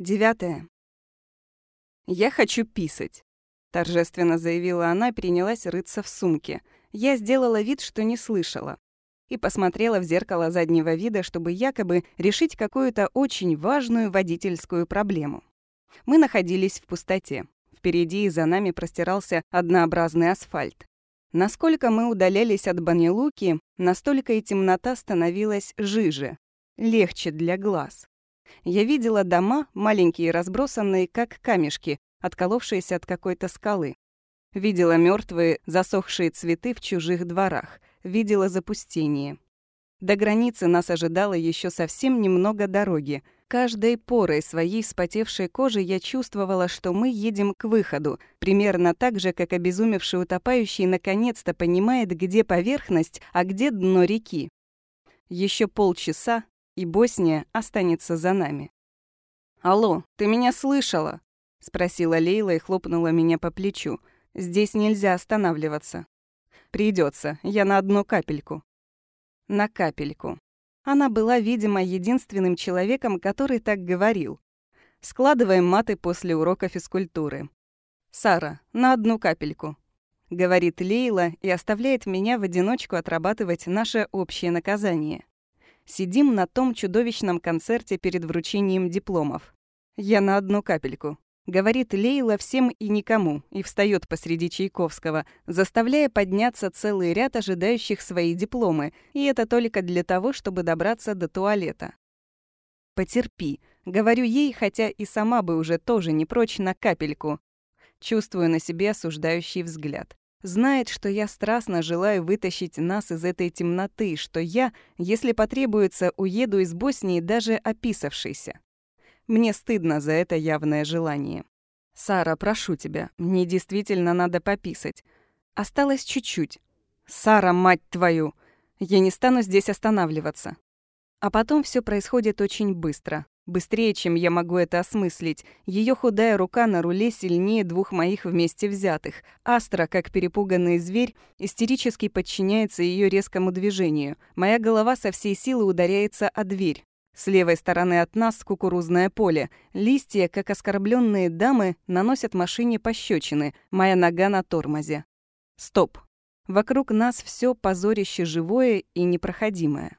Девятое. «Я хочу писать», — торжественно заявила она и принялась рыться в сумке. Я сделала вид, что не слышала. И посмотрела в зеркало заднего вида, чтобы якобы решить какую-то очень важную водительскую проблему. Мы находились в пустоте. Впереди и за нами простирался однообразный асфальт. Насколько мы удалялись от Банилуки, настолько и темнота становилась жиже, легче для глаз. Я видела дома, маленькие разбросанные, как камешки, отколовшиеся от какой-то скалы. Видела мертвые, засохшие цветы в чужих дворах. Видела запустение. До границы нас ожидало еще совсем немного дороги. Каждой порой своей вспотевшей кожи я чувствовала, что мы едем к выходу, примерно так же, как обезумевший утопающий наконец-то понимает, где поверхность, а где дно реки. Еще полчаса, и Босния останется за нами. «Алло, ты меня слышала?» — спросила Лейла и хлопнула меня по плечу. «Здесь нельзя останавливаться». Придется, я на одну капельку». На капельку. Она была, видимо, единственным человеком, который так говорил. Складываем маты после урока физкультуры. «Сара, на одну капельку», — говорит Лейла и оставляет меня в одиночку отрабатывать наше общее наказание. Сидим на том чудовищном концерте перед вручением дипломов. Я на одну капельку. Говорит Лейла всем и никому и встает посреди Чайковского, заставляя подняться целый ряд ожидающих свои дипломы, и это только для того, чтобы добраться до туалета. «Потерпи», — говорю ей, хотя и сама бы уже тоже не прочь на капельку. Чувствую на себе осуждающий взгляд. Знает, что я страстно желаю вытащить нас из этой темноты, что я, если потребуется, уеду из Боснии даже описавшийся. Мне стыдно за это явное желание. «Сара, прошу тебя, мне действительно надо пописать. Осталось чуть-чуть. Сара, мать твою! Я не стану здесь останавливаться». А потом все происходит очень быстро. Быстрее, чем я могу это осмыслить. Ее худая рука на руле сильнее двух моих вместе взятых. Астра, как перепуганный зверь, истерически подчиняется ее резкому движению. Моя голова со всей силы ударяется о дверь. С левой стороны от нас кукурузное поле. Листья, как оскорбленные дамы, наносят машине пощечины. Моя нога на тормозе. Стоп. Вокруг нас все позорище живое и непроходимое.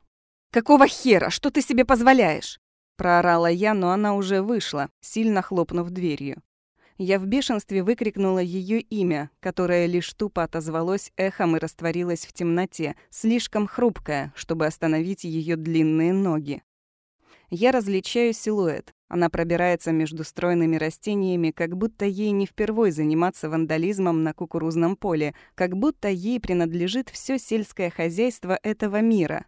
«Какого хера? Что ты себе позволяешь?» Проорала я, но она уже вышла, сильно хлопнув дверью. Я в бешенстве выкрикнула ее имя, которое лишь тупо отозвалось эхом и растворилось в темноте, слишком хрупкое, чтобы остановить ее длинные ноги. Я различаю силуэт. Она пробирается между стройными растениями, как будто ей не впервой заниматься вандализмом на кукурузном поле, как будто ей принадлежит все сельское хозяйство этого мира.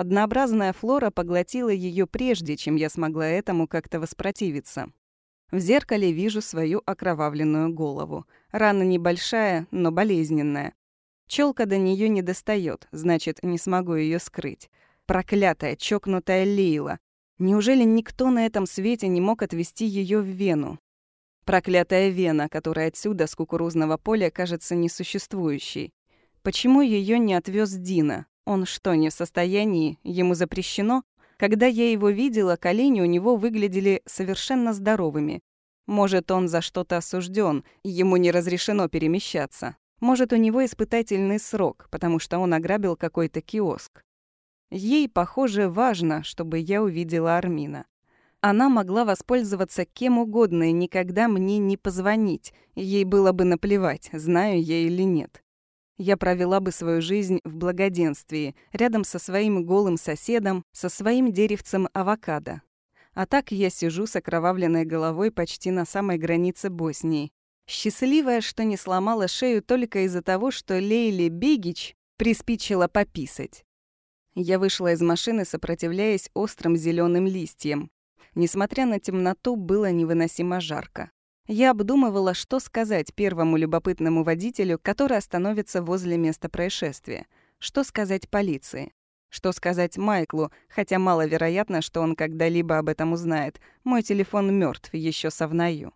Однообразная флора поглотила ее прежде, чем я смогла этому как-то воспротивиться. В зеркале вижу свою окровавленную голову. Рана небольшая, но болезненная. Челка до нее не достает, значит, не смогу ее скрыть. Проклятая, чокнутая Лейла. Неужели никто на этом свете не мог отвести ее в Вену? Проклятая Вена, которая отсюда, с кукурузного поля, кажется несуществующей. Почему ее не отвез Дина? Он что, не в состоянии? Ему запрещено? Когда я его видела, колени у него выглядели совершенно здоровыми. Может, он за что-то осужден, ему не разрешено перемещаться. Может, у него испытательный срок, потому что он ограбил какой-то киоск. Ей, похоже, важно, чтобы я увидела Армина. Она могла воспользоваться кем угодно и никогда мне не позвонить. Ей было бы наплевать, знаю я или нет я провела бы свою жизнь в благоденствии, рядом со своим голым соседом, со своим деревцем авокадо. А так я сижу с окровавленной головой почти на самой границе Боснии. Счастливая, что не сломала шею только из-за того, что Лейли Бегич приспичила пописать. Я вышла из машины, сопротивляясь острым зеленым листьям. Несмотря на темноту, было невыносимо жарко. Я обдумывала, что сказать первому любопытному водителю, который остановится возле места происшествия. Что сказать полиции. Что сказать Майклу, хотя маловероятно, что он когда-либо об этом узнает. Мой телефон мертв, еще совнаю.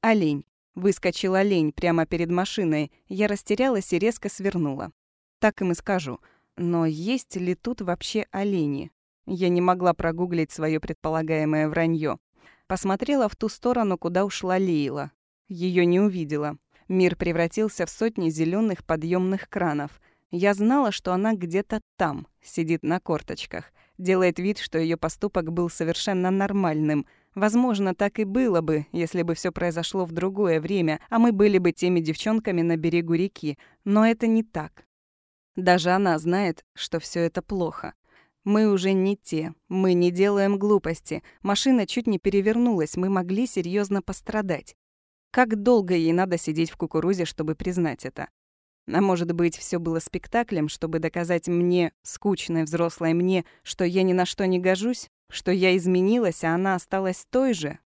Олень. Выскочил олень прямо перед машиной. Я растерялась и резко свернула. Так им и скажу. Но есть ли тут вообще олени? Я не могла прогуглить свое предполагаемое вранье. Посмотрела в ту сторону, куда ушла Лейла. Ее не увидела. Мир превратился в сотни зеленых подъемных кранов. Я знала, что она где-то там, сидит на корточках, делает вид, что ее поступок был совершенно нормальным. Возможно, так и было бы, если бы все произошло в другое время, а мы были бы теми девчонками на берегу реки. Но это не так. Даже она знает, что все это плохо. Мы уже не те, мы не делаем глупости. Машина чуть не перевернулась, мы могли серьезно пострадать. Как долго ей надо сидеть в кукурузе, чтобы признать это? А может быть, все было спектаклем, чтобы доказать мне, скучной взрослой мне, что я ни на что не гожусь, что я изменилась, а она осталась той же?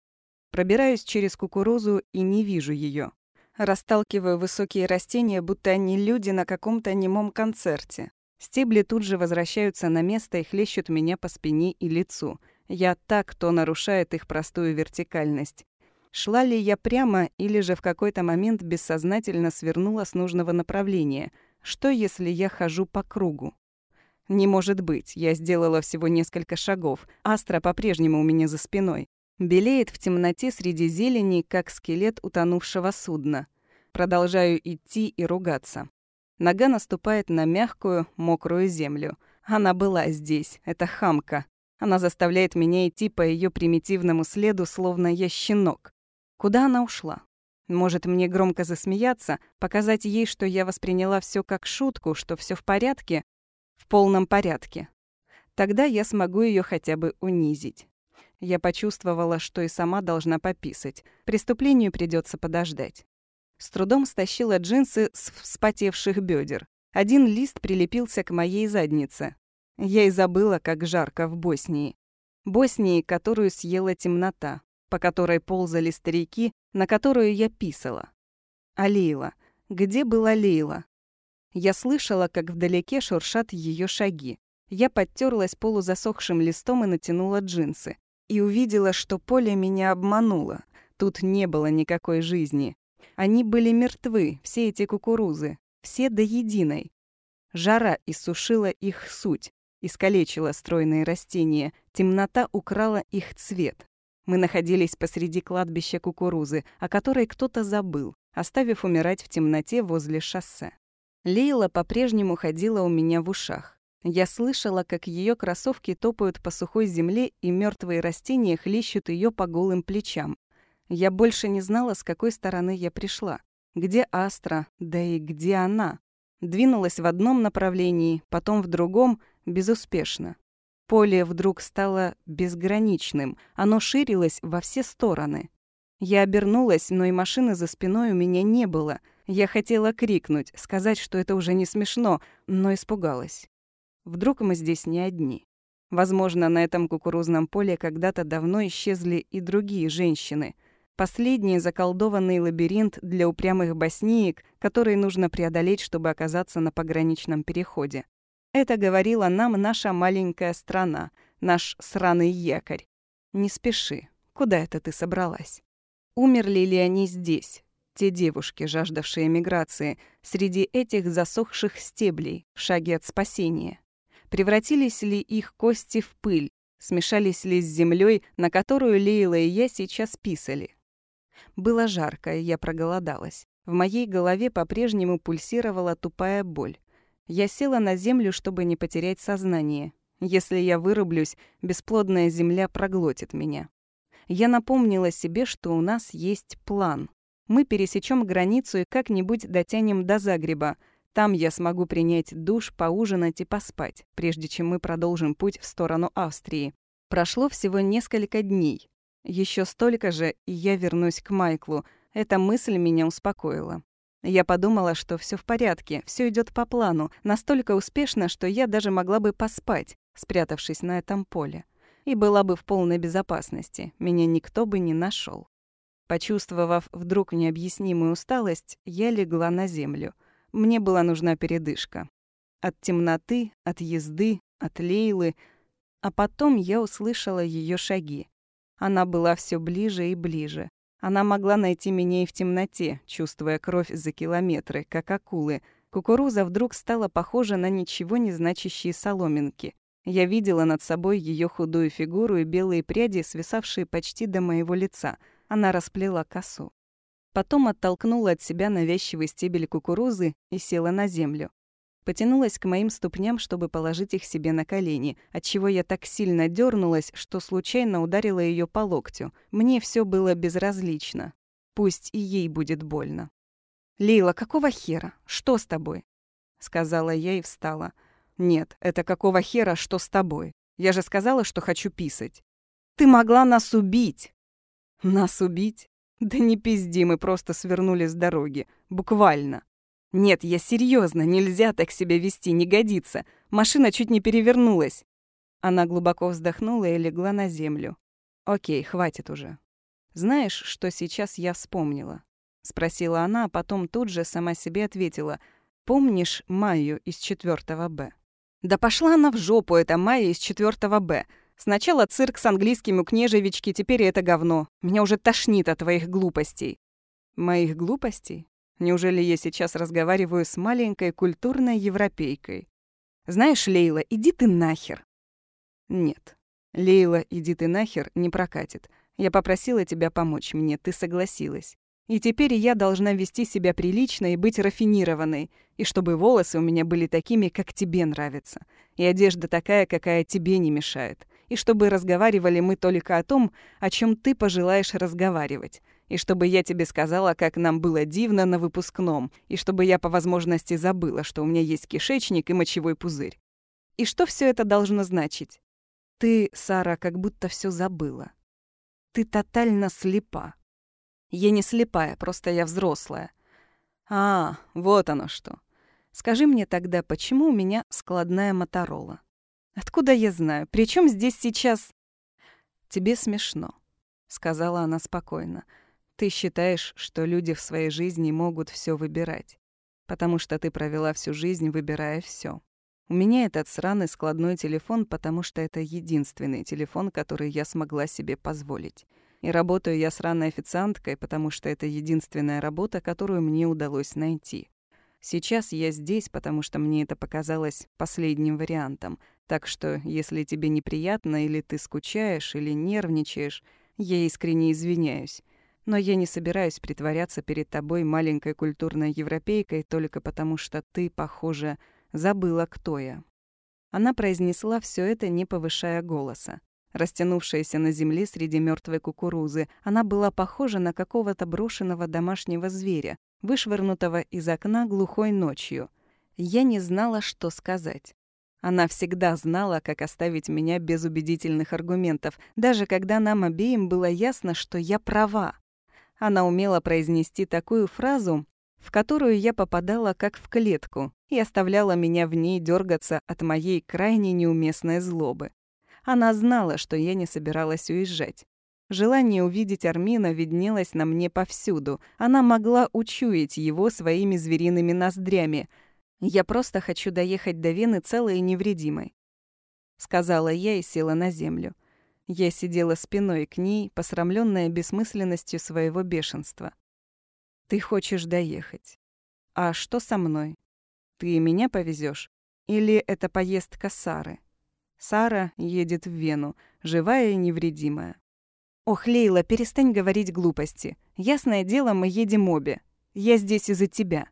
Пробираюсь через кукурузу и не вижу ее. Расталкиваю высокие растения, будто они люди на каком-то немом концерте. Стебли тут же возвращаются на место и хлещут меня по спине и лицу. Я так, кто нарушает их простую вертикальность. Шла ли я прямо или же в какой-то момент бессознательно свернула с нужного направления? Что, если я хожу по кругу? Не может быть, я сделала всего несколько шагов. Астра по-прежнему у меня за спиной. Белеет в темноте среди зелени, как скелет утонувшего судна. Продолжаю идти и ругаться. Нога наступает на мягкую, мокрую землю. Она была здесь, это хамка. Она заставляет меня идти по ее примитивному следу, словно я щенок. Куда она ушла? Может, мне громко засмеяться, показать ей, что я восприняла все как шутку, что все в порядке? В полном порядке. Тогда я смогу ее хотя бы унизить. Я почувствовала, что и сама должна пописать. Преступлению придется подождать. С трудом стащила джинсы с вспотевших бедер. Один лист прилепился к моей заднице. Я и забыла, как жарко в Боснии. Боснии, которую съела темнота, по которой ползали старики, на которую я писала. А Лейла? Где была Лейла? Я слышала, как вдалеке шуршат ее шаги. Я подтерлась полузасохшим листом и натянула джинсы. И увидела, что поле меня обмануло. Тут не было никакой жизни. Они были мертвы, все эти кукурузы, все до единой. Жара иссушила их суть, искалечила стройные растения, темнота украла их цвет. Мы находились посреди кладбища кукурузы, о которой кто-то забыл, оставив умирать в темноте возле шоссе. Лейла по-прежнему ходила у меня в ушах. Я слышала, как ее кроссовки топают по сухой земле, и мертвые растения хлещут ее по голым плечам. Я больше не знала, с какой стороны я пришла. Где Астра, да и где она? Двинулась в одном направлении, потом в другом, безуспешно. Поле вдруг стало безграничным, оно ширилось во все стороны. Я обернулась, но и машины за спиной у меня не было. Я хотела крикнуть, сказать, что это уже не смешно, но испугалась. Вдруг мы здесь не одни. Возможно, на этом кукурузном поле когда-то давно исчезли и другие женщины — Последний заколдованный лабиринт для упрямых боснеек, который нужно преодолеть, чтобы оказаться на пограничном переходе. Это говорила нам наша маленькая страна, наш сраный якорь. Не спеши. Куда это ты собралась? Умерли ли они здесь, те девушки, жаждавшие миграции, среди этих засохших стеблей, в шаге от спасения? Превратились ли их кости в пыль, смешались ли с землей, на которую Лейла и я сейчас писали? Было жарко, и я проголодалась. В моей голове по-прежнему пульсировала тупая боль. Я села на землю, чтобы не потерять сознание. Если я вырублюсь, бесплодная земля проглотит меня. Я напомнила себе, что у нас есть план. Мы пересечем границу и как-нибудь дотянем до Загреба. Там я смогу принять душ, поужинать и поспать, прежде чем мы продолжим путь в сторону Австрии. Прошло всего несколько дней. Еще столько же, и я вернусь к Майклу. Эта мысль меня успокоила. Я подумала, что все в порядке, все идет по плану, настолько успешно, что я даже могла бы поспать, спрятавшись на этом поле. И была бы в полной безопасности, меня никто бы не нашел. Почувствовав вдруг необъяснимую усталость, я легла на землю. Мне была нужна передышка. От темноты, от езды, от Лейлы. А потом я услышала ее шаги. Она была все ближе и ближе. Она могла найти меня и в темноте, чувствуя кровь за километры, как акулы. Кукуруза вдруг стала похожа на ничего не значащие соломинки. Я видела над собой ее худую фигуру и белые пряди, свисавшие почти до моего лица. Она расплела косу. Потом оттолкнула от себя навязчивый стебель кукурузы и села на землю. Потянулась к моим ступням, чтобы положить их себе на колени, отчего я так сильно дернулась, что случайно ударила ее по локтю. Мне все было безразлично. Пусть и ей будет больно. «Лейла, какого хера? Что с тобой?» Сказала я и встала. «Нет, это какого хера, что с тобой? Я же сказала, что хочу писать». «Ты могла нас убить!» «Нас убить? Да не пизди, мы просто свернули с дороги. Буквально. Нет, я серьезно, нельзя так себя вести, не годится. Машина чуть не перевернулась. Она глубоко вздохнула и легла на землю. Окей, хватит уже. Знаешь, что сейчас я вспомнила? Спросила она, а потом тут же сама себе ответила. Помнишь Майю из 4 Б? Да пошла она в жопу, эта Майя из 4 Б. Сначала цирк с английским у княжевички, теперь это говно. Меня уже тошнит от твоих глупостей. Моих глупостей? Неужели я сейчас разговариваю с маленькой культурной европейкой? Знаешь, Лейла, иди ты нахер. Нет. Лейла, иди ты нахер не прокатит. Я попросила тебя помочь мне, ты согласилась. И теперь я должна вести себя прилично и быть рафинированной, и чтобы волосы у меня были такими, как тебе нравится, и одежда такая, какая тебе не мешает, и чтобы разговаривали мы только о том, о чем ты пожелаешь разговаривать, и чтобы я тебе сказала, как нам было дивно на выпускном, и чтобы я по возможности забыла, что у меня есть кишечник и мочевой пузырь. И что все это должно значить? Ты, Сара, как будто все забыла. Ты тотально слепа. Я не слепая, просто я взрослая. А, вот оно что. Скажи мне тогда, почему у меня складная Моторола? Откуда я знаю? Причем здесь сейчас... Тебе смешно, сказала она спокойно. Ты считаешь, что люди в своей жизни могут все выбирать, потому что ты провела всю жизнь, выбирая все. У меня этот сраный складной телефон, потому что это единственный телефон, который я смогла себе позволить. И работаю я сраной официанткой, потому что это единственная работа, которую мне удалось найти. Сейчас я здесь, потому что мне это показалось последним вариантом. Так что, если тебе неприятно, или ты скучаешь, или нервничаешь, я искренне извиняюсь. Но я не собираюсь притворяться перед тобой маленькой культурной европейкой только потому, что ты, похоже, забыла, кто я». Она произнесла все это, не повышая голоса. Растянувшаяся на земле среди мертвой кукурузы, она была похожа на какого-то брошенного домашнего зверя, вышвырнутого из окна глухой ночью. Я не знала, что сказать. Она всегда знала, как оставить меня без убедительных аргументов, даже когда нам обеим было ясно, что я права. Она умела произнести такую фразу, в которую я попадала как в клетку и оставляла меня в ней дергаться от моей крайне неуместной злобы. Она знала, что я не собиралась уезжать. Желание увидеть Армина виднелось на мне повсюду. Она могла учуять его своими звериными ноздрями. «Я просто хочу доехать до Вены целой и невредимой», — сказала я и села на землю. Я сидела спиной к ней, посрамленная бессмысленностью своего бешенства. «Ты хочешь доехать. А что со мной? Ты меня повезешь? Или это поездка Сары?» Сара едет в Вену, живая и невредимая. «Ох, Лейла, перестань говорить глупости. Ясное дело, мы едем обе. Я здесь из-за тебя».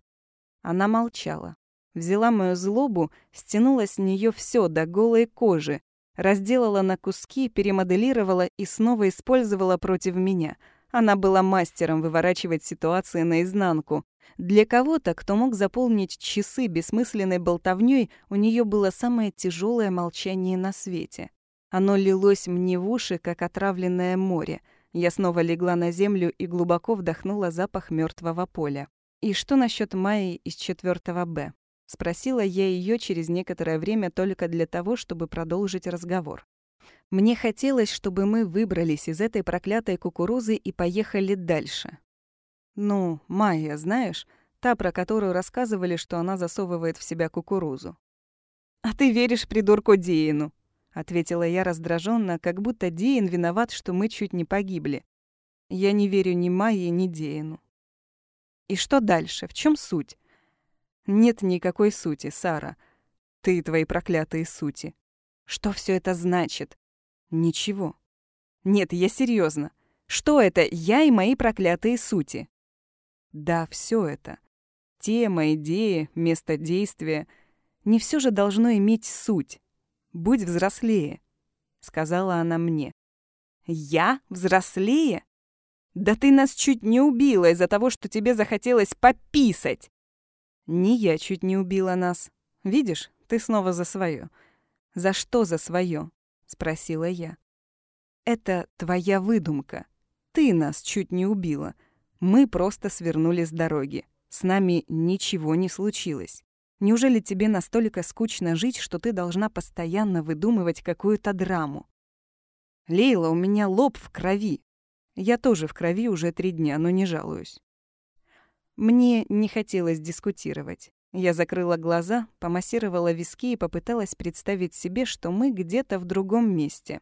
Она молчала. Взяла мою злобу, стянула с нее все до голой кожи, разделала на куски, перемоделировала и снова использовала против меня. Она была мастером выворачивать ситуации наизнанку. Для кого-то, кто мог заполнить часы бессмысленной болтовнёй, у нее было самое тяжелое молчание на свете. Оно лилось мне в уши, как отравленное море. Я снова легла на землю и глубоко вдохнула запах мертвого поля. И что насчет Майи из 4 Б? Спросила я ее через некоторое время только для того, чтобы продолжить разговор. Мне хотелось, чтобы мы выбрались из этой проклятой кукурузы и поехали дальше. Ну, Майя, знаешь, та, про которую рассказывали, что она засовывает в себя кукурузу. «А ты веришь придурку Диину?» — ответила я раздраженно, как будто Диин виноват, что мы чуть не погибли. Я не верю ни Майе, ни Диину. И что дальше? В чем суть? Нет никакой сути, Сара. Ты и твои проклятые сути. Что все это значит? Ничего. Нет, я серьезно. Что это я и мои проклятые сути? Да, все это. Тема, идея, место действия. Не все же должно иметь суть. Будь взрослее, сказала она мне. Я взрослее? Да ты нас чуть не убила из-за того, что тебе захотелось пописать. Не я чуть не убила нас. Видишь, ты снова за свое. За что за свое? спросила я. Это твоя выдумка. Ты нас чуть не убила. Мы просто свернули с дороги. С нами ничего не случилось. Неужели тебе настолько скучно жить, что ты должна постоянно выдумывать какую-то драму? Лейла, у меня лоб в крови. Я тоже в крови уже три дня, но не жалуюсь. Мне не хотелось дискутировать. Я закрыла глаза, помассировала виски и попыталась представить себе, что мы где-то в другом месте.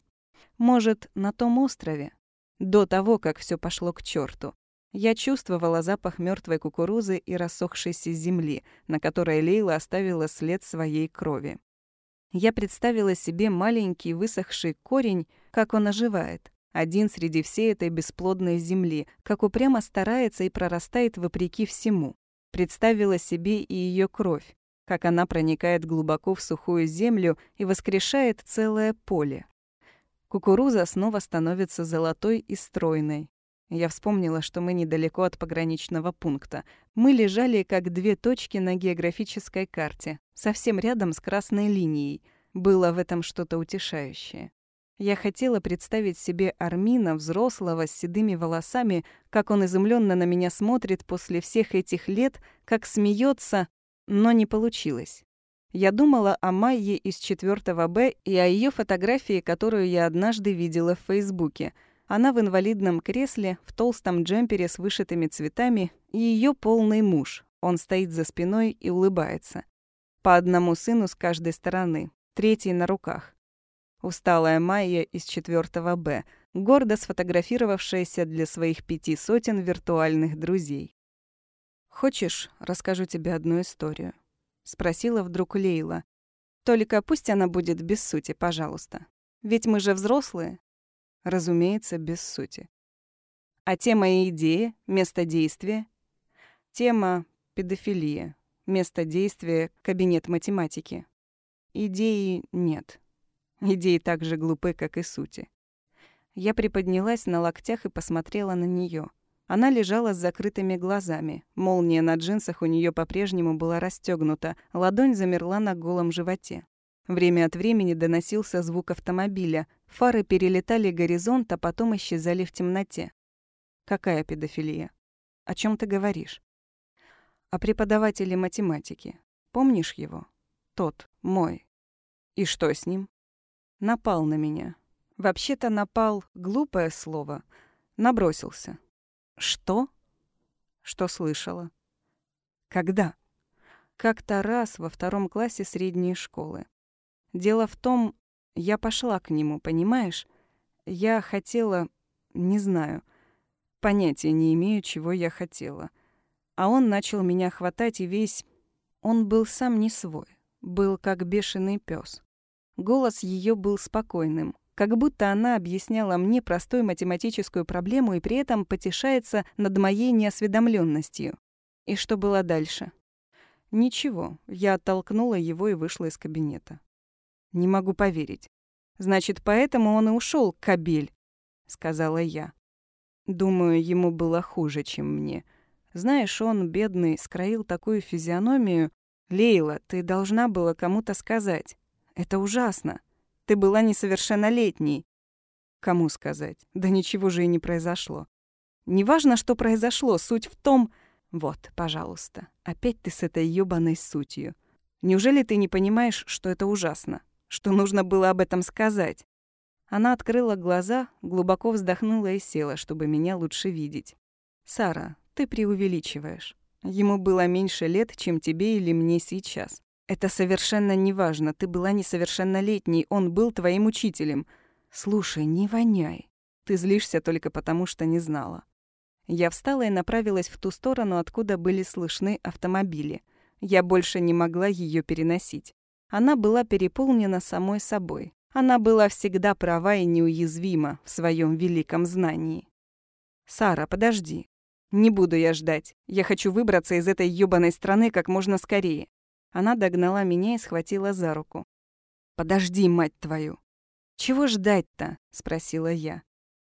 Может, на том острове? До того, как все пошло к черту. Я чувствовала запах мертвой кукурузы и рассохшейся земли, на которой Лейла оставила след своей крови. Я представила себе маленький высохший корень, как он оживает, один среди всей этой бесплодной земли, как упрямо старается и прорастает вопреки всему. Представила себе и ее кровь, как она проникает глубоко в сухую землю и воскрешает целое поле. Кукуруза снова становится золотой и стройной. Я вспомнила, что мы недалеко от пограничного пункта. Мы лежали как две точки на географической карте, совсем рядом с красной линией. Было в этом что-то утешающее. Я хотела представить себе Армина, взрослого, с седыми волосами, как он изумленно на меня смотрит после всех этих лет, как смеется, но не получилось. Я думала о Майе из 4 Б и о ее фотографии, которую я однажды видела в Фейсбуке — она в инвалидном кресле, в толстом джемпере с вышитыми цветами, и ее полный муж. Он стоит за спиной и улыбается. По одному сыну с каждой стороны, третий на руках. Усталая Майя из 4 Б, гордо сфотографировавшаяся для своих пяти сотен виртуальных друзей. «Хочешь, расскажу тебе одну историю?» — спросила вдруг Лейла. «Только пусть она будет без сути, пожалуйста. Ведь мы же взрослые, Разумеется, без сути. А тема и идея, место действия? Тема — педофилия. Место действия — кабинет математики. Идеи нет. Идеи так же глупы, как и сути. Я приподнялась на локтях и посмотрела на нее. Она лежала с закрытыми глазами. Молния на джинсах у нее по-прежнему была расстегнута, ладонь замерла на голом животе. Время от времени доносился звук автомобиля. Фары перелетали горизонт, а потом исчезали в темноте. Какая педофилия? О чем ты говоришь? О преподавателе математики. Помнишь его? Тот, мой. И что с ним? Напал на меня. Вообще-то напал — глупое слово. Набросился. Что? Что слышала? Когда? Как-то раз во втором классе средней школы. Дело в том, я пошла к нему, понимаешь? Я хотела... Не знаю. Понятия не имею, чего я хотела. А он начал меня хватать, и весь... Он был сам не свой. Был как бешеный пес. Голос ее был спокойным, как будто она объясняла мне простую математическую проблему и при этом потешается над моей неосведомленностью. И что было дальше? Ничего, я оттолкнула его и вышла из кабинета. Не могу поверить. Значит, поэтому он и ушел, кабель, сказала я. Думаю, ему было хуже, чем мне. Знаешь, он, бедный, скроил такую физиономию. Лейла, ты должна была кому-то сказать. Это ужасно. Ты была несовершеннолетней. Кому сказать? Да ничего же и не произошло. Неважно, что произошло, суть в том... Вот, пожалуйста, опять ты с этой ёбаной сутью. Неужели ты не понимаешь, что это ужасно? что нужно было об этом сказать. Она открыла глаза, глубоко вздохнула и села, чтобы меня лучше видеть. «Сара, ты преувеличиваешь. Ему было меньше лет, чем тебе или мне сейчас. Это совершенно неважно. Ты была несовершеннолетней, он был твоим учителем. Слушай, не воняй. Ты злишься только потому, что не знала». Я встала и направилась в ту сторону, откуда были слышны автомобили. Я больше не могла ее переносить. Она была переполнена самой собой. Она была всегда права и неуязвима в своем великом знании. «Сара, подожди. Не буду я ждать. Я хочу выбраться из этой ёбаной страны как можно скорее». Она догнала меня и схватила за руку. «Подожди, мать твою!» «Чего ждать-то?» — спросила я.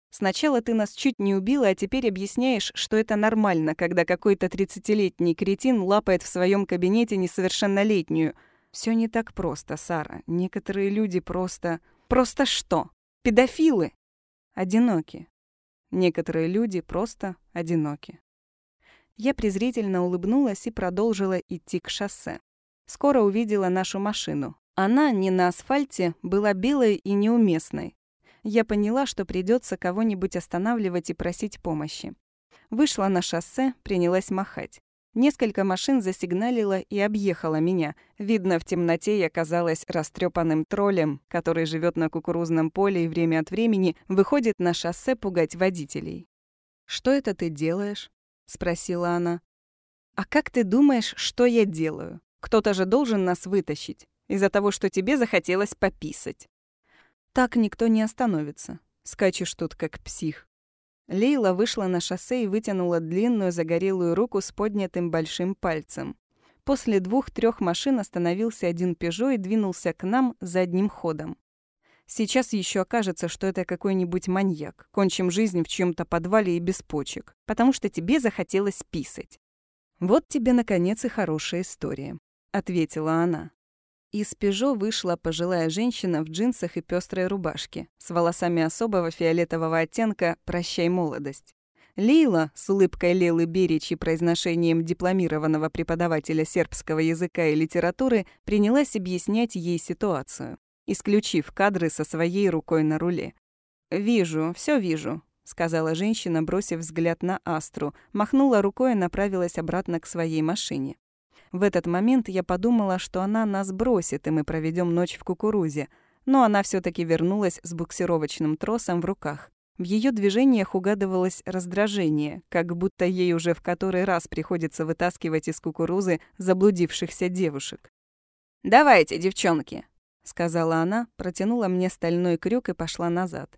«Сначала ты нас чуть не убила, а теперь объясняешь, что это нормально, когда какой-то тридцатилетний кретин лапает в своем кабинете несовершеннолетнюю. Все не так просто, Сара. Некоторые люди просто... Просто что? Педофилы? Одиноки. Некоторые люди просто одиноки. Я презрительно улыбнулась и продолжила идти к шоссе. Скоро увидела нашу машину. Она не на асфальте, была белой и неуместной. Я поняла, что придется кого-нибудь останавливать и просить помощи. Вышла на шоссе, принялась махать. Несколько машин засигналило и объехало меня. Видно, в темноте я казалась растрепанным троллем, который живет на кукурузном поле и время от времени выходит на шоссе пугать водителей. «Что это ты делаешь?» — спросила она. «А как ты думаешь, что я делаю? Кто-то же должен нас вытащить из-за того, что тебе захотелось пописать». «Так никто не остановится. Скачешь тут как псих. Лейла вышла на шоссе и вытянула длинную загорелую руку с поднятым большим пальцем. После двух-трех машин остановился один «Пежо» и двинулся к нам задним ходом. Сейчас еще окажется, что это какой-нибудь маньяк. Кончим жизнь в чьем-то подвале и без почек, потому что тебе захотелось писать. «Вот тебе, наконец, и хорошая история», — ответила она. Из «Пежо» вышла пожилая женщина в джинсах и пестрой рубашке, с волосами особого фиолетового оттенка «Прощай, молодость». Лейла, с улыбкой Лелы Берич и произношением дипломированного преподавателя сербского языка и литературы, принялась объяснять ей ситуацию, исключив кадры со своей рукой на руле. «Вижу, все вижу», — сказала женщина, бросив взгляд на Астру, махнула рукой и направилась обратно к своей машине. В этот момент я подумала, что она нас бросит, и мы проведем ночь в кукурузе. Но она все таки вернулась с буксировочным тросом в руках. В ее движениях угадывалось раздражение, как будто ей уже в который раз приходится вытаскивать из кукурузы заблудившихся девушек. «Давайте, девчонки», — сказала она, протянула мне стальной крюк и пошла назад.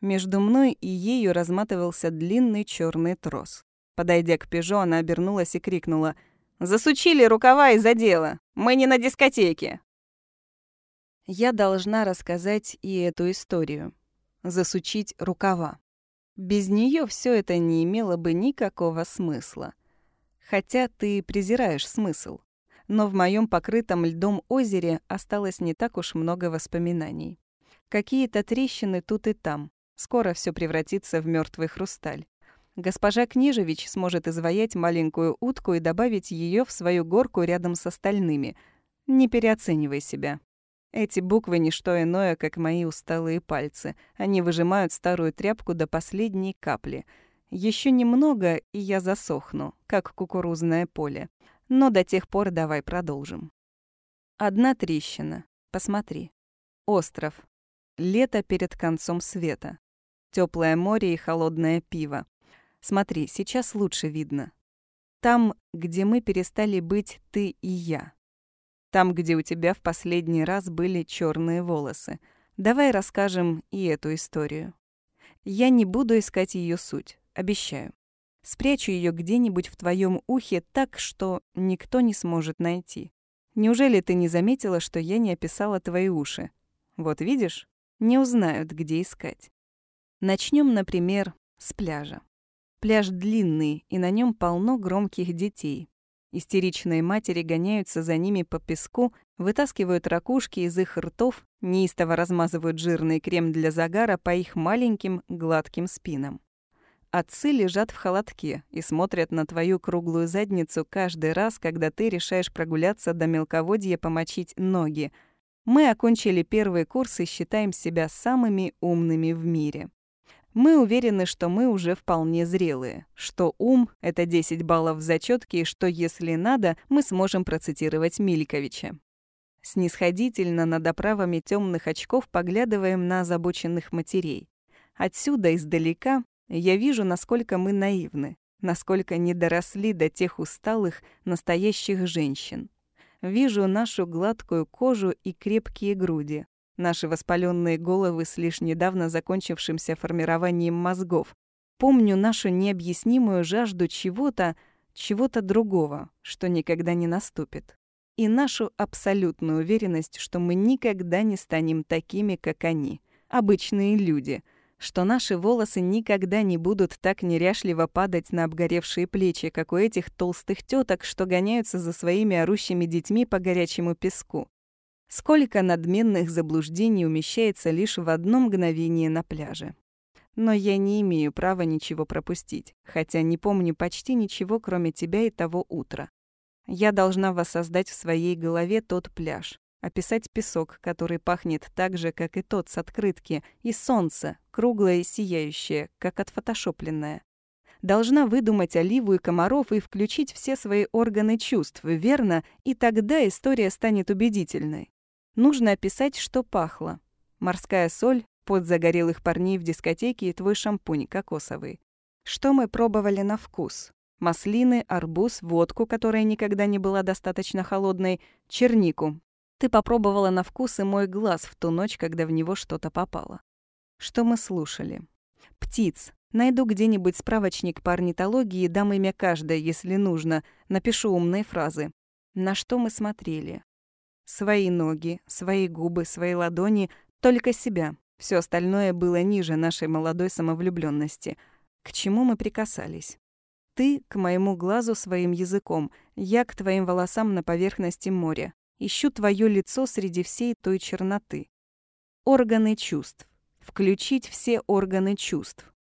Между мной и ею разматывался длинный черный трос. Подойдя к «Пежо», она обернулась и крикнула — Засучили рукава из-за дела. Мы не на дискотеке. Я должна рассказать и эту историю. Засучить рукава. Без нее все это не имело бы никакого смысла. Хотя ты презираешь смысл. Но в моем покрытом льдом озере осталось не так уж много воспоминаний. Какие-то трещины тут и там. Скоро все превратится в мертвый хрусталь. Госпожа Книжевич сможет изваять маленькую утку и добавить ее в свою горку рядом с остальными. Не переоценивай себя. Эти буквы — не что иное, как мои усталые пальцы. Они выжимают старую тряпку до последней капли. Еще немного, и я засохну, как кукурузное поле. Но до тех пор давай продолжим. Одна трещина. Посмотри. Остров. Лето перед концом света. Теплое море и холодное пиво. Смотри, сейчас лучше видно. Там, где мы перестали быть ты и я. Там, где у тебя в последний раз были черные волосы. Давай расскажем и эту историю. Я не буду искать ее суть, обещаю. Спрячу ее где-нибудь в твоем ухе так, что никто не сможет найти. Неужели ты не заметила, что я не описала твои уши? Вот видишь, не узнают, где искать. Начнем, например, с пляжа. Пляж длинный, и на нем полно громких детей. Истеричные матери гоняются за ними по песку, вытаскивают ракушки из их ртов, неистово размазывают жирный крем для загара по их маленьким гладким спинам. Отцы лежат в холодке и смотрят на твою круглую задницу каждый раз, когда ты решаешь прогуляться до мелководья помочить ноги. Мы окончили первый курс и считаем себя самыми умными в мире. Мы уверены, что мы уже вполне зрелые, что ум — это 10 баллов в зачетке и что, если надо, мы сможем процитировать Мильковича. Снисходительно над оправами темных очков поглядываем на озабоченных матерей. Отсюда, издалека, я вижу, насколько мы наивны, насколько не доросли до тех усталых, настоящих женщин. вижу нашу гладкую кожу и крепкие груди, наши воспаленные головы с лишь недавно закончившимся формированием мозгов. Помню нашу необъяснимую жажду чего-то, чего-то другого, что никогда не наступит. И нашу абсолютную уверенность, что мы никогда не станем такими, как они, обычные люди, что наши волосы никогда не будут так неряшливо падать на обгоревшие плечи, как у этих толстых теток, что гоняются за своими орущими детьми по горячему песку. Сколько надменных заблуждений умещается лишь в одно мгновение на пляже. Но я не имею права ничего пропустить, хотя не помню почти ничего, кроме тебя и того утра. Я должна воссоздать в своей голове тот пляж, описать песок, который пахнет так же, как и тот с открытки, и солнце, круглое и сияющее, как отфотошопленное. Должна выдумать оливу и комаров и включить все свои органы чувств, верно? И тогда история станет убедительной. Нужно описать, что пахло. Морская соль, пот загорелых парней в дискотеке и твой шампунь кокосовый. Что мы пробовали на вкус? Маслины, арбуз, водку, которая никогда не была достаточно холодной, чернику, ты попробовала на вкус и мой глаз в ту ночь, когда в него что-то попало. Что мы слушали? Птиц. Найду где-нибудь справочник по орнитологии дам имя каждой, если нужно. Напишу умные фразы. На что мы смотрели? Свои ноги, свои губы, свои ладони, только себя. Все остальное было ниже нашей молодой самовлюбленности. К чему мы прикасались? Ты к моему глазу своим языком, я к твоим волосам на поверхности моря. Ищу твое лицо среди всей той черноты. Органы чувств. Включить все органы чувств.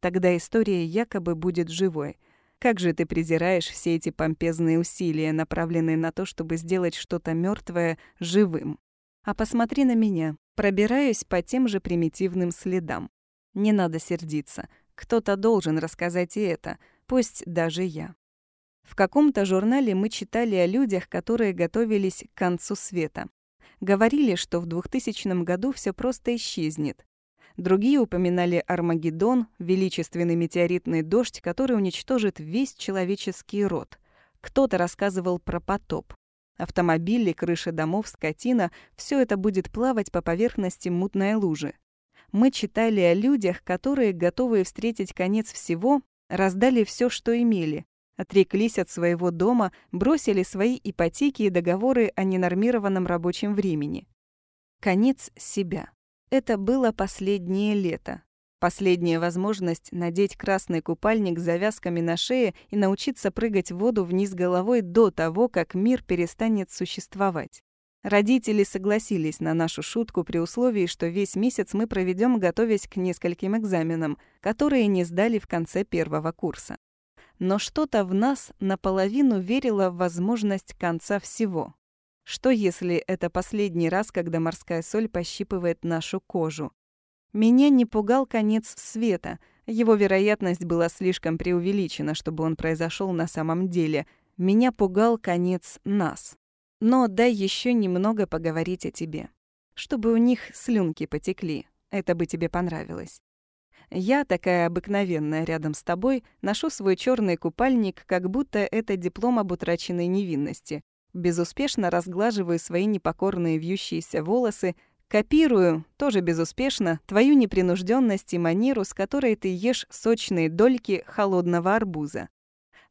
Тогда история якобы будет живой. Как же ты презираешь все эти помпезные усилия, направленные на то, чтобы сделать что-то мертвое живым? А посмотри на меня. Пробираюсь по тем же примитивным следам. Не надо сердиться. Кто-то должен рассказать и это, пусть даже я. В каком-то журнале мы читали о людях, которые готовились к концу света. Говорили, что в 2000 году все просто исчезнет. Другие упоминали Армагеддон, величественный метеоритный дождь, который уничтожит весь человеческий род. Кто-то рассказывал про потоп. Автомобили, крыши домов, скотина — все это будет плавать по поверхности мутной лужи. Мы читали о людях, которые, готовые встретить конец всего, раздали все, что имели, Отреклись от своего дома, бросили свои ипотеки и договоры о ненормированном рабочем времени. Конец себя. Это было последнее лето. Последняя возможность надеть красный купальник с завязками на шее и научиться прыгать в воду вниз головой до того, как мир перестанет существовать. Родители согласились на нашу шутку при условии, что весь месяц мы проведем, готовясь к нескольким экзаменам, которые не сдали в конце первого курса но что-то в нас наполовину верило в возможность конца всего. Что если это последний раз, когда морская соль пощипывает нашу кожу? Меня не пугал конец света. Его вероятность была слишком преувеличена, чтобы он произошел на самом деле. Меня пугал конец нас. Но дай еще немного поговорить о тебе. Чтобы у них слюнки потекли. Это бы тебе понравилось. Я, такая обыкновенная рядом с тобой, ношу свой черный купальник, как будто это диплом об утраченной невинности. Безуспешно разглаживаю свои непокорные вьющиеся волосы, копирую, тоже безуспешно, твою непринужденность и манеру, с которой ты ешь сочные дольки холодного арбуза.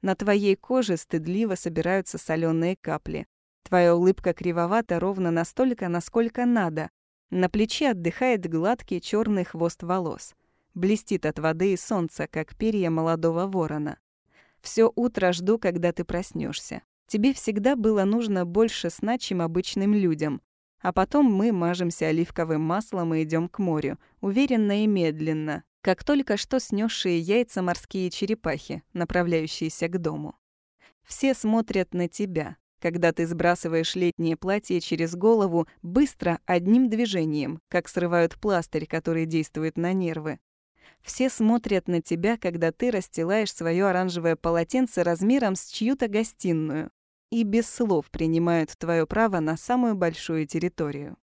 На твоей коже стыдливо собираются соленые капли. Твоя улыбка кривовата ровно настолько, насколько надо. На плече отдыхает гладкий черный хвост волос блестит от воды и солнца, как перья молодого ворона. Все утро жду, когда ты проснешься. Тебе всегда было нужно больше сна, чем обычным людям. А потом мы мажемся оливковым маслом и идем к морю, уверенно и медленно, как только что снесшие яйца морские черепахи, направляющиеся к дому. Все смотрят на тебя, когда ты сбрасываешь летнее платье через голову быстро, одним движением, как срывают пластырь, который действует на нервы. Все смотрят на тебя, когда ты расстилаешь свое оранжевое полотенце размером с чью-то гостиную и без слов принимают твое право на самую большую территорию.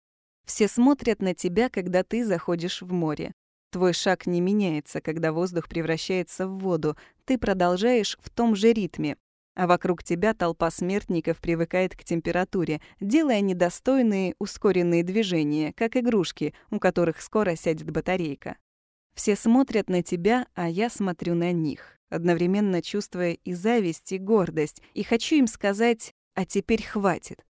Все смотрят на тебя, когда ты заходишь в море. Твой шаг не меняется, когда воздух превращается в воду. Ты продолжаешь в том же ритме. а вокруг тебя толпа смертников привыкает к температуре, делая недостойные ускоренные движения, как игрушки, у которых скоро сядет батарейка. Все смотрят на тебя, а я смотрю на них, одновременно чувствуя и зависть, и гордость, и хочу им сказать «а теперь хватит».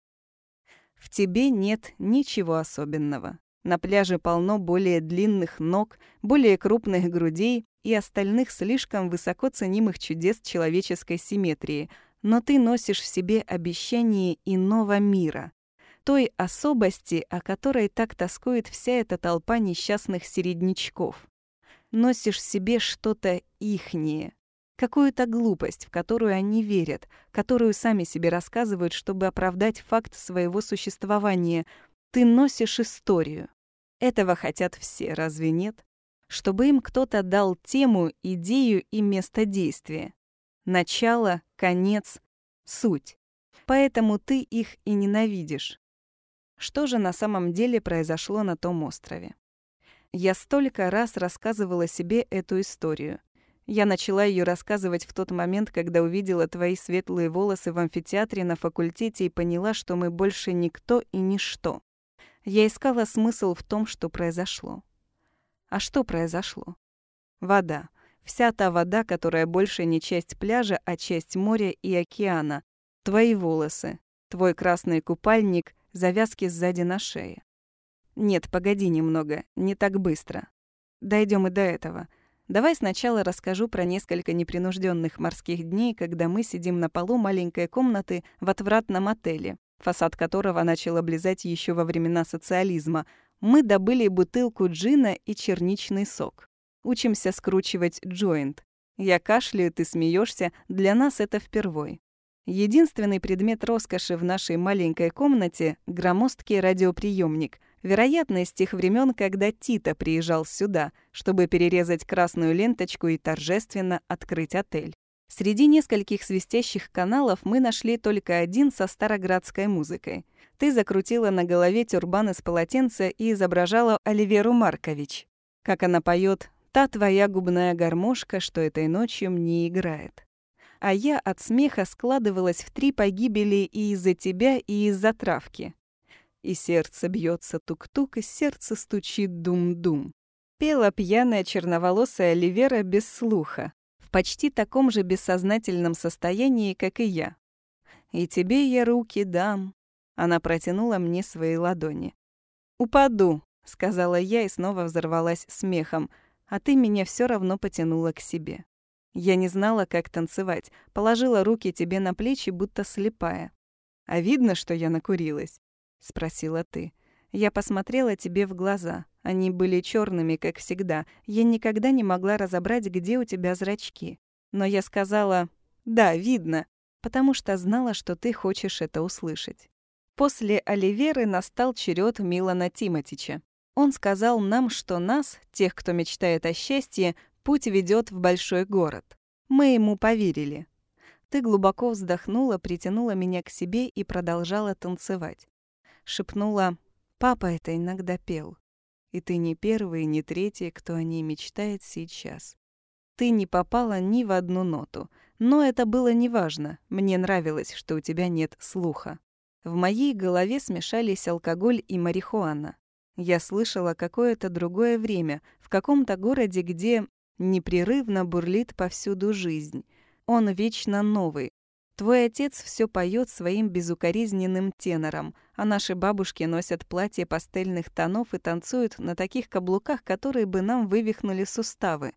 В тебе нет ничего особенного. На пляже полно более длинных ног, более крупных грудей и остальных слишком высоко ценимых чудес человеческой симметрии, но ты носишь в себе обещание иного мира, той особости, о которой так тоскует вся эта толпа несчастных середнячков. Носишь в себе что-то ихнее, какую-то глупость, в которую они верят, которую сами себе рассказывают, чтобы оправдать факт своего существования. Ты носишь историю. Этого хотят все, разве нет? Чтобы им кто-то дал тему, идею и место действия. Начало, конец, суть. Поэтому ты их и ненавидишь. Что же на самом деле произошло на том острове? Я столько раз рассказывала себе эту историю. Я начала ее рассказывать в тот момент, когда увидела твои светлые волосы в амфитеатре на факультете и поняла, что мы больше никто и ничто. Я искала смысл в том, что произошло. А что произошло? Вода. Вся та вода, которая больше не часть пляжа, а часть моря и океана. Твои волосы. Твой красный купальник, завязки сзади на шее. Нет, погоди немного, не так быстро. Дойдем и до этого. Давай сначала расскажу про несколько непринужденных морских дней, когда мы сидим на полу маленькой комнаты в отвратном отеле, фасад которого начал облизать еще во времена социализма, мы добыли бутылку джина и черничный сок. Учимся скручивать джойнт. Я кашляю, ты смеешься, для нас это впервой. Единственный предмет роскоши в нашей маленькой комнате — громоздкий радиоприемник, вероятно, из тех времен, когда Тита приезжал сюда, чтобы перерезать красную ленточку и торжественно открыть отель. Среди нескольких свистящих каналов мы нашли только один со староградской музыкой. Ты закрутила на голове тюрбан из полотенца и изображала Оливеру Маркович. Как она поет «Та твоя губная гармошка, что этой ночью мне играет». А я от смеха складывалась в три погибели и из-за тебя, и из-за травки. И сердце бьется тук-тук, и сердце стучит дум-дум. Пела пьяная черноволосая Оливера без слуха, почти таком же бессознательном состоянии, как и я. «И тебе я руки дам». Она протянула мне свои ладони. «Упаду», — сказала я и снова взорвалась смехом, а ты меня все равно потянула к себе. Я не знала, как танцевать, положила руки тебе на плечи, будто слепая. «А видно, что я накурилась?» — спросила ты. Я посмотрела тебе в глаза. Они были черными, как всегда. Я никогда не могла разобрать, где у тебя зрачки. Но я сказала «Да, видно», потому что знала, что ты хочешь это услышать. После Оливеры настал черед Милана Тимотича. Он сказал нам, что нас, тех, кто мечтает о счастье, путь ведет в большой город. Мы ему поверили. Ты глубоко вздохнула, притянула меня к себе и продолжала танцевать. Шепнула Папа это иногда пел. И ты не первый, не третий, кто о ней мечтает сейчас. Ты не попала ни в одну ноту. Но это было неважно. Мне нравилось, что у тебя нет слуха. В моей голове смешались алкоголь и марихуана. Я слышала какое-то другое время, в каком-то городе, где непрерывно бурлит повсюду жизнь. Он вечно новый, Твой отец все поет своим безукоризненным тенором, а наши бабушки носят платья пастельных тонов и танцуют на таких каблуках, которые бы нам вывихнули суставы.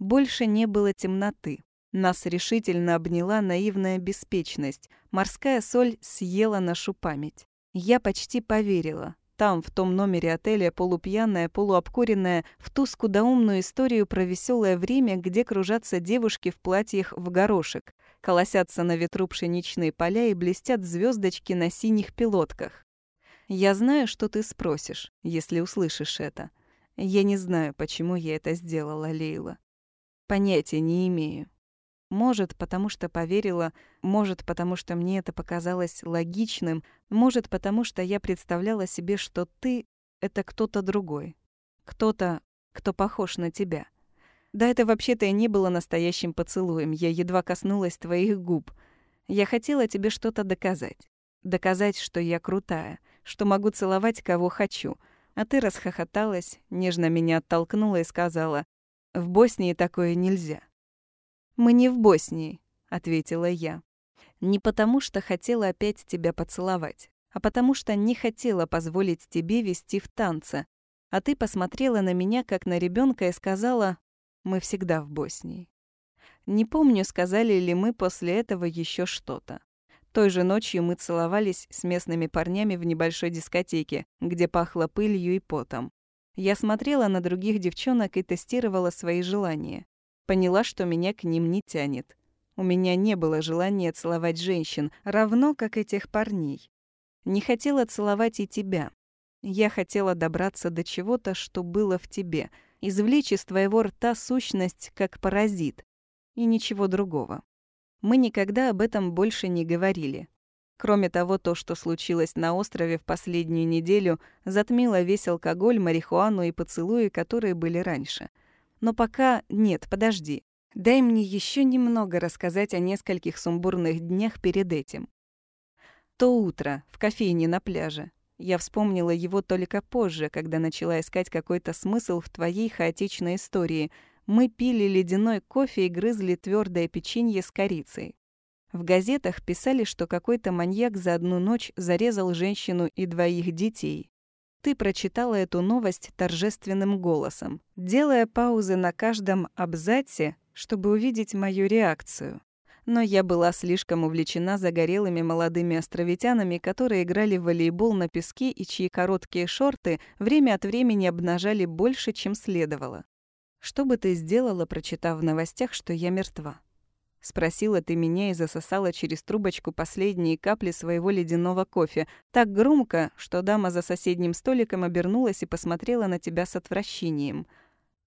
Больше не было темноты. Нас решительно обняла наивная беспечность. Морская соль съела нашу память. Я почти поверила. Там, в том номере отеля, полупьяная, полуобкуренная, в ту скудоумную историю про веселое время, где кружатся девушки в платьях в горошек колосятся на ветру пшеничные поля и блестят звездочки на синих пилотках. Я знаю, что ты спросишь, если услышишь это. Я не знаю, почему я это сделала, Лейла. Понятия не имею. Может, потому что поверила, может, потому что мне это показалось логичным, может, потому что я представляла себе, что ты — это кто-то другой. Кто-то, кто похож на тебя. Да это вообще-то и не было настоящим поцелуем, я едва коснулась твоих губ. Я хотела тебе что-то доказать. Доказать, что я крутая, что могу целовать кого хочу. А ты расхохоталась, нежно меня оттолкнула и сказала, «В Боснии такое нельзя». «Мы не в Боснии», — ответила я. «Не потому, что хотела опять тебя поцеловать, а потому что не хотела позволить тебе вести в танце. А ты посмотрела на меня, как на ребенка и сказала, «Мы всегда в Боснии». Не помню, сказали ли мы после этого еще что-то. Той же ночью мы целовались с местными парнями в небольшой дискотеке, где пахло пылью и потом. Я смотрела на других девчонок и тестировала свои желания. Поняла, что меня к ним не тянет. У меня не было желания целовать женщин, равно как и тех парней. Не хотела целовать и тебя. Я хотела добраться до чего-то, что было в тебе, извлечь из твоего рта сущность, как паразит, и ничего другого. Мы никогда об этом больше не говорили. Кроме того, то, что случилось на острове в последнюю неделю, затмило весь алкоголь, марихуану и поцелуи, которые были раньше. Но пока нет, подожди. Дай мне еще немного рассказать о нескольких сумбурных днях перед этим. То утро в кофейне на пляже. Я вспомнила его только позже, когда начала искать какой-то смысл в твоей хаотичной истории, мы пили ледяной кофе и грызли твердое печенье с корицей. В газетах писали, что какой-то маньяк за одну ночь зарезал женщину и двоих детей. Ты прочитала эту новость торжественным голосом, делая паузы на каждом абзаце, чтобы увидеть мою реакцию. Но я была слишком увлечена загорелыми молодыми островитянами, которые играли в волейбол на песке и чьи короткие шорты время от времени обнажали больше, чем следовало. «Что бы ты сделала, прочитав в новостях, что я мертва?» Спросила ты меня и засосала через трубочку последние капли своего ледяного кофе, так громко, что дама за соседним столиком обернулась и посмотрела на тебя с отвращением.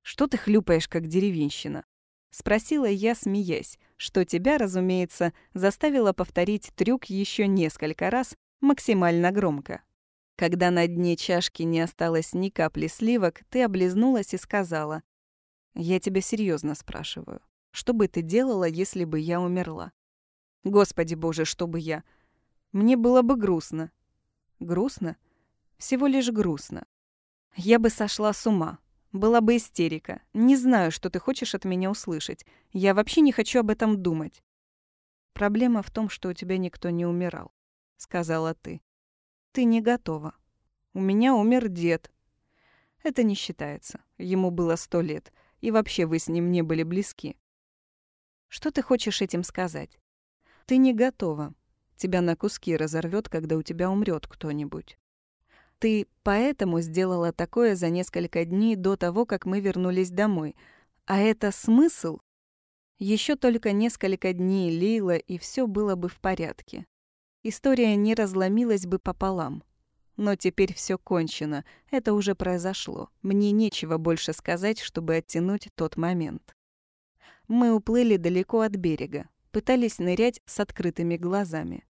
«Что ты хлюпаешь, как деревенщина?» Спросила я, смеясь, что тебя, разумеется, заставила повторить трюк еще несколько раз, максимально громко. Когда на дне чашки не осталось ни капли сливок, ты облизнулась и сказала, я тебя серьезно спрашиваю. Что бы ты делала, если бы я умерла? Господи боже, что бы я... Мне было бы грустно. Грустно? Всего лишь грустно. Я бы сошла с ума. Была бы истерика. Не знаю, что ты хочешь от меня услышать. Я вообще не хочу об этом думать. Проблема в том, что у тебя никто не умирал, сказала ты. Ты не готова. У меня умер дед. Это не считается. Ему было сто лет и вообще вы с ним не были близки. Что ты хочешь этим сказать? Ты не готова. Тебя на куски разорвет, когда у тебя умрет кто-нибудь. Ты поэтому сделала такое за несколько дней до того, как мы вернулись домой. А это смысл? Еще только несколько дней Лейла, и все было бы в порядке. История не разломилась бы пополам. Но теперь все кончено, это уже произошло. Мне нечего больше сказать, чтобы оттянуть тот момент. Мы уплыли далеко от берега, пытались нырять с открытыми глазами.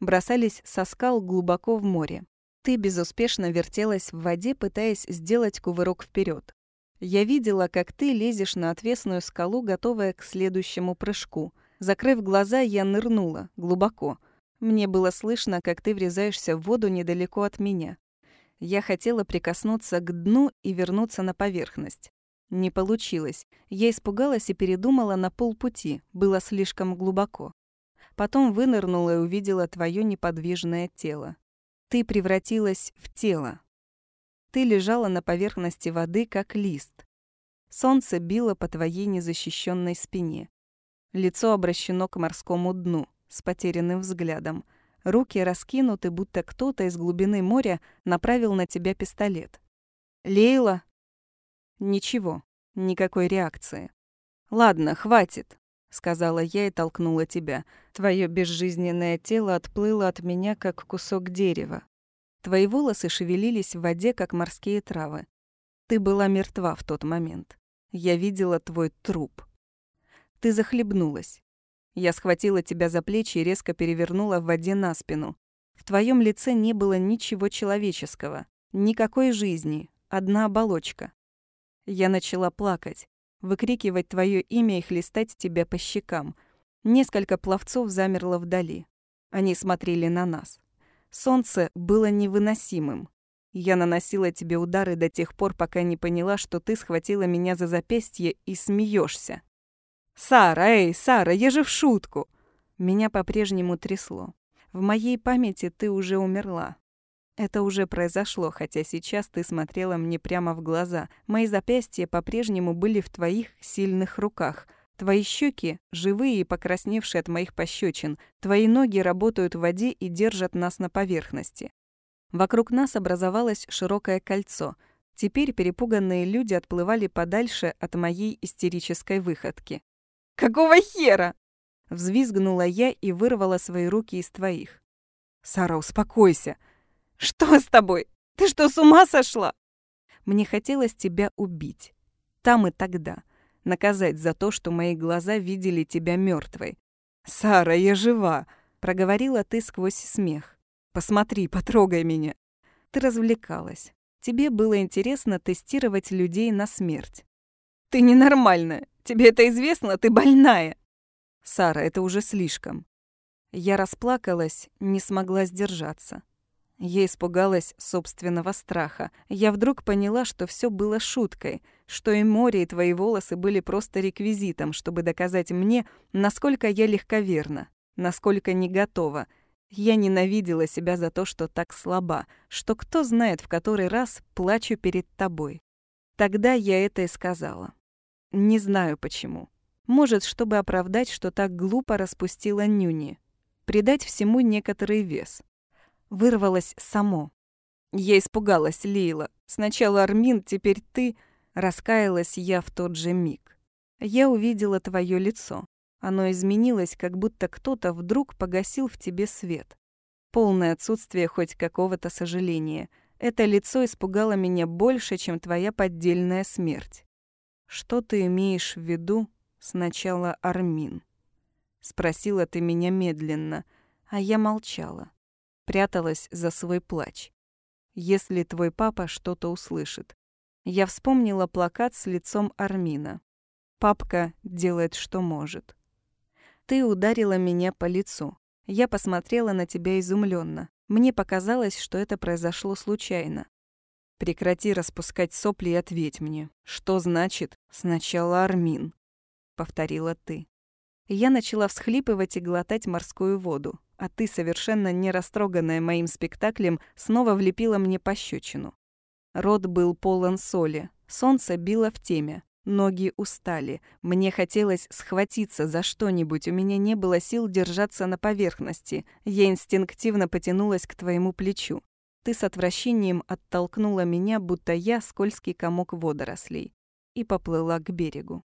Бросались со скал глубоко в море. Ты безуспешно вертелась в воде, пытаясь сделать кувырок вперед. Я видела, как ты лезешь на отвесную скалу, готовая к следующему прыжку. Закрыв глаза, я нырнула, глубоко — мне было слышно, как ты врезаешься в воду недалеко от меня. Я хотела прикоснуться к дну и вернуться на поверхность. Не получилось. Я испугалась и передумала на полпути. Было слишком глубоко. Потом вынырнула и увидела твое неподвижное тело. Ты превратилась в тело. Ты лежала на поверхности воды, как лист. Солнце било по твоей незащищенной спине. Лицо обращено к морскому дну с потерянным взглядом. Руки раскинуты, будто кто-то из глубины моря направил на тебя пистолет. «Лейла?» Ничего, никакой реакции. «Ладно, хватит», — сказала я и толкнула тебя. Твое безжизненное тело отплыло от меня, как кусок дерева. Твои волосы шевелились в воде, как морские травы. Ты была мертва в тот момент. Я видела твой труп. Ты захлебнулась. Я схватила тебя за плечи и резко перевернула в воде на спину. В твоем лице не было ничего человеческого, никакой жизни, одна оболочка. Я начала плакать, выкрикивать твое имя и хлестать тебя по щекам. Несколько пловцов замерло вдали. Они смотрели на нас. Солнце было невыносимым. Я наносила тебе удары до тех пор, пока не поняла, что ты схватила меня за запястье и смеешься. «Сара, эй, Сара, я же в шутку!» Меня по-прежнему трясло. В моей памяти ты уже умерла. Это уже произошло, хотя сейчас ты смотрела мне прямо в глаза. Мои запястья по-прежнему были в твоих сильных руках. Твои щеки живые и покрасневшие от моих пощечин. Твои ноги работают в воде и держат нас на поверхности. Вокруг нас образовалось широкое кольцо. Теперь перепуганные люди отплывали подальше от моей истерической выходки. «Какого хера?» Взвизгнула я и вырвала свои руки из твоих. «Сара, успокойся!» «Что с тобой? Ты что, с ума сошла?» Мне хотелось тебя убить. Там и тогда. Наказать за то, что мои глаза видели тебя мертвой. «Сара, я жива!» — проговорила ты сквозь смех. «Посмотри, потрогай меня!» Ты развлекалась. Тебе было интересно тестировать людей на смерть. «Ты ненормальная! Тебе это известно? Ты больная!» «Сара, это уже слишком». Я расплакалась, не смогла сдержаться. Я испугалась собственного страха. Я вдруг поняла, что все было шуткой, что и море, и твои волосы были просто реквизитом, чтобы доказать мне, насколько я легковерна, насколько не готова. Я ненавидела себя за то, что так слаба, что кто знает, в который раз плачу перед тобой. Тогда я это и сказала. Не знаю почему. Может, чтобы оправдать, что так глупо распустила нюни. Придать всему некоторый вес. Вырвалось само. Я испугалась, Лейла. Сначала Армин, теперь ты. Раскаялась я в тот же миг. Я увидела твое лицо. Оно изменилось, как будто кто-то вдруг погасил в тебе свет. Полное отсутствие хоть какого-то сожаления. Это лицо испугало меня больше, чем твоя поддельная смерть. «Что ты имеешь в виду сначала Армин?» Спросила ты меня медленно, а я молчала. Пряталась за свой плач. «Если твой папа что-то услышит». Я вспомнила плакат с лицом Армина. «Папка делает, что может». Ты ударила меня по лицу. Я посмотрела на тебя изумленно. Мне показалось, что это произошло случайно. Прекрати распускать сопли и ответь мне, что значит «сначала Армин», — повторила ты. Я начала всхлипывать и глотать морскую воду, а ты, совершенно не растроганная моим спектаклем, снова влепила мне пощечину. Рот был полон соли, солнце било в теме, ноги устали. Мне хотелось схватиться за что-нибудь, у меня не было сил держаться на поверхности. Я инстинктивно потянулась к твоему плечу. Ты с отвращением оттолкнула меня, будто я скользкий комок водорослей, и поплыла к берегу.